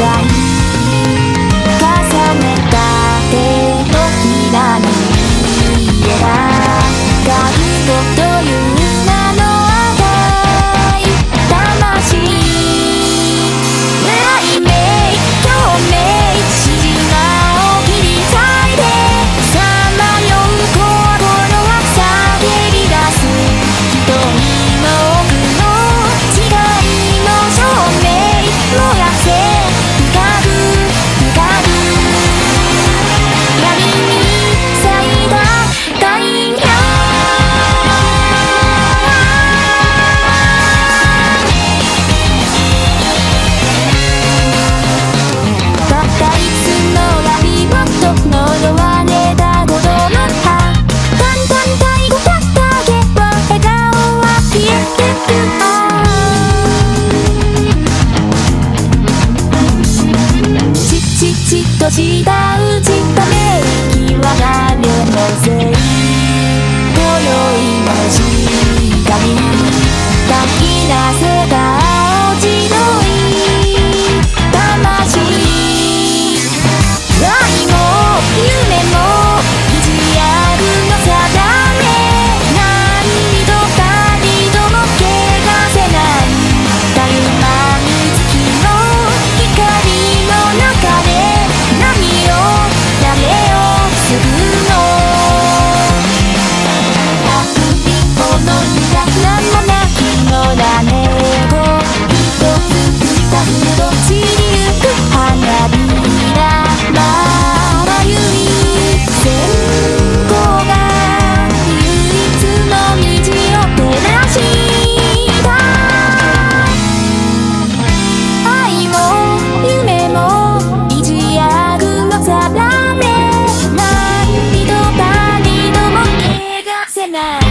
たとした歌 night.